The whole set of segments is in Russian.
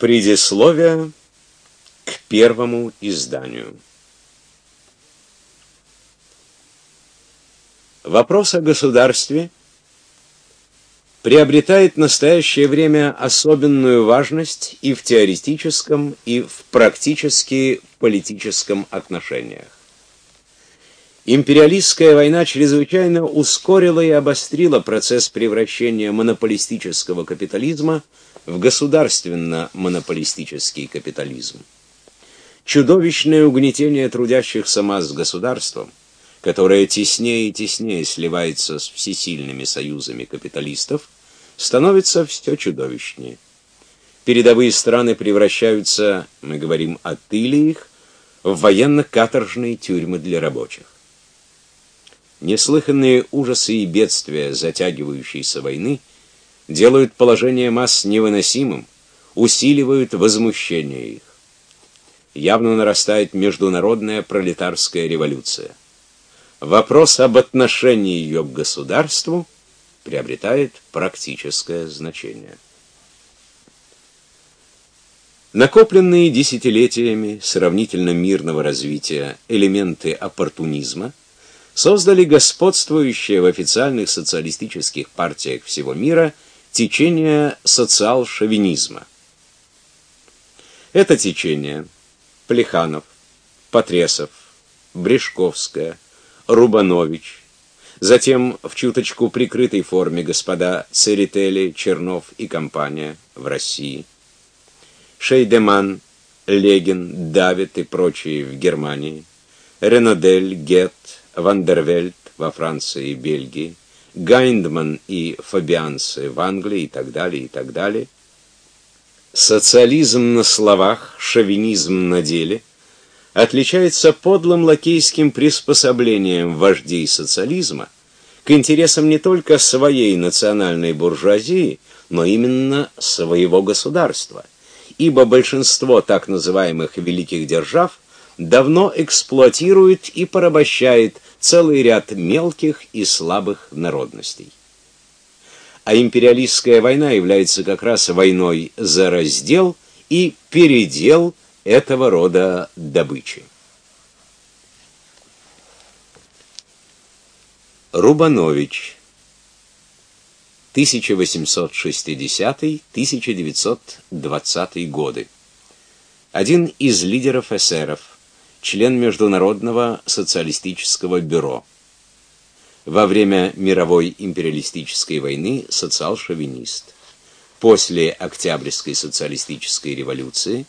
Предисловие к первому изданию. Вопрос о государстве приобретает в настоящее время особенную важность и в теоретическом, и в практически политическом отношениях. Империалистская война чрезвычайно ускорила и обострила процесс превращения монополистического капитализма в государственно-монополистический капитализм. Чудовищное угнетение трудящихся масс государством, которое теснее и теснее сливается с всесильными союзами капиталистов, становится все чудовищнее. Передовые страны превращаются, мы говорим о тыле их, в военно-каторжные тюрьмы для рабочих. Неслыханные ужасы и бедствия затягивающейся войны делают положение масс невыносимым, усиливают возмущение их. Явно нарастает международная пролетарская революция. Вопрос об отношении ее к государству приобретает практическое значение. Накопленные десятилетиями сравнительно мирного развития элементы оппортунизма создали господствующее в официальных социалистических партиях всего мира – течение социал-шовинизма. Это течение Плеханов, Потресов, Брешковская, Рубанович, затем в чуточку прикрытой форме господа Церетели, Чернов и компания в России, Шейдеман, Легин, Давид и прочие в Германии, Ренодель, Гед, Вандервельт во Франции и Бельгии, Гайндман и Фабианцы в Англии и так далее, и так далее. Социализм на словах, шовинизм на деле отличается подлым лакейским приспособлением вождей социализма к интересам не только своей национальной буржуазии, но именно своего государства. Ибо большинство так называемых великих держав давно эксплуатирует и порабощает целый ряд мелких и слабых народностей. А империалистская война является как раз войной за раздел и передел этого рода добычи. Рубанович 1860-1920 годы. Один из лидеров эсеров член Международного социалистического бюро. Во время мировой империалистической войны социал-шовинист. После Октябрьской социалистической революции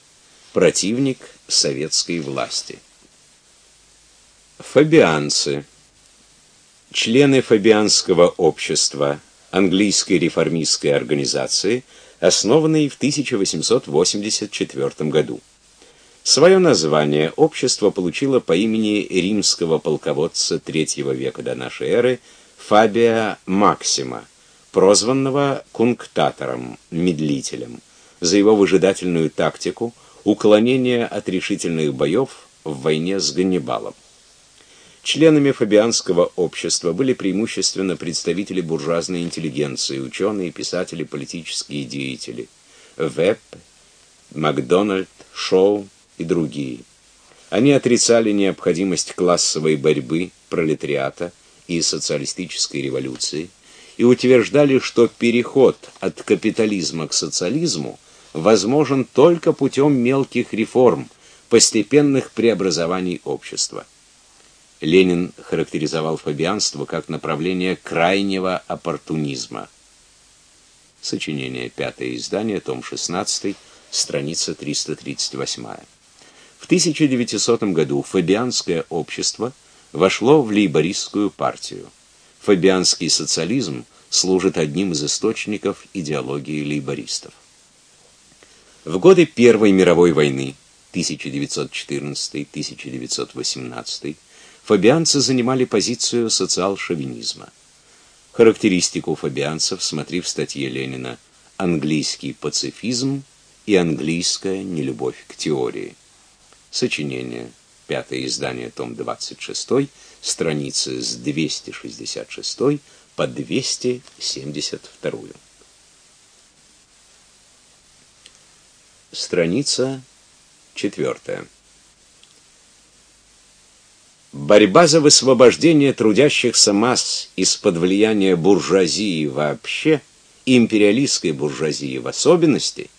противник советской власти. Фабианцы. Члены Фабианского общества, английской реформистской организации, основанной в 1884 году. Свое название общество получило по имени римского полководца III века до нашей эры Фабия Максима, прозванного кунктатором, медлителем, за его выжидательную тактику уклонения от решительных боев в войне с Ганнибалом. Членами фабианского общества были преимущественно представители буржуазной интеллигенции, ученые, писатели, политические деятели. Веб, Макдональд, Шоу, и другие. Они отрицали необходимость классовой борьбы пролетариата и социалистической революции и утверждали, что переход от капитализма к социализму возможен только путем мелких реформ, постепенных преобразований общества. Ленин характеризовал фабианство как направление крайнего оппортунизма. Сочинение, пятое издание, том 16, страница 338. В 1900 году Фабианское общество вошло в лейбористскую партию. Фабианский социализм служит одним из источников идеологии лейбористов. В годы Первой мировой войны 1914-1918 фабианцы занимали позицию социал-шовинизма. Характеристику фабианцев смотри в статье Ленина «Английский пацифизм и английская нелюбовь к теории». Сочинение. Пятое издание, том 26, страницы с 266 по 272. страница 4. Борьба за высвобождение трудящихся масс из-под влияния буржуазии вообще, империалистской буржуазии в особенности,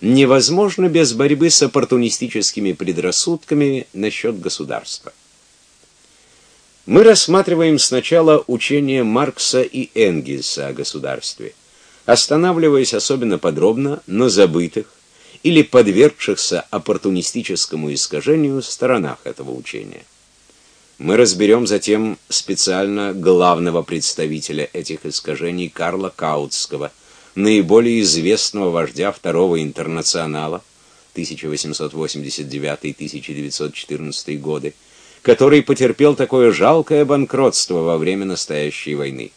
невозможна без борьбы с оппортунистическими предрассудками насчет государства. Мы рассматриваем сначала учение Маркса и Энгельса о государстве, останавливаясь особенно подробно на забытых или подвергшихся оппортунистическому искажению сторонах этого учения. Мы разберем затем специально главного представителя этих искажений Карла Каутского, наиболее известного вождя Второго интернационала 1889-1914 годы, который потерпел такое жалкое банкротство во время настоящей войны.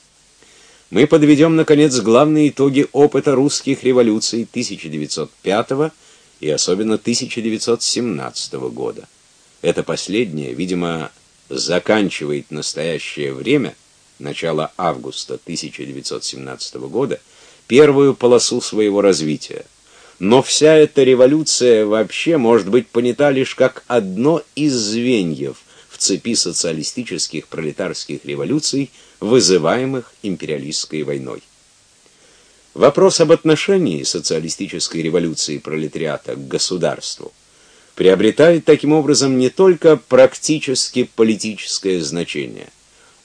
Мы подведем, наконец, главные итоги опыта русских революций 1905 и особенно 1917 года. Это последнее, видимо, заканчивает настоящее время, начало августа 1917 года, первую полосу своего развития. Но вся эта революция вообще может быть понята лишь как одно из звеньев в цепи социалистических пролетарских революций, вызываемых империалистской войной. Вопрос об отношении социалистической революции пролетариата к государству – приобретает таким образом не только практически политическое значение,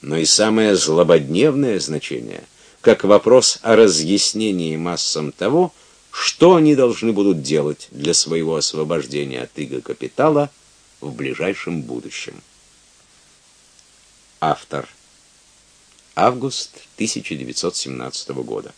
но и самое злободневное значение, как вопрос о разъяснении массам того, что они должны будут делать для своего освобождения от иго капитала в ближайшем будущем. Автор. Август 1917 года.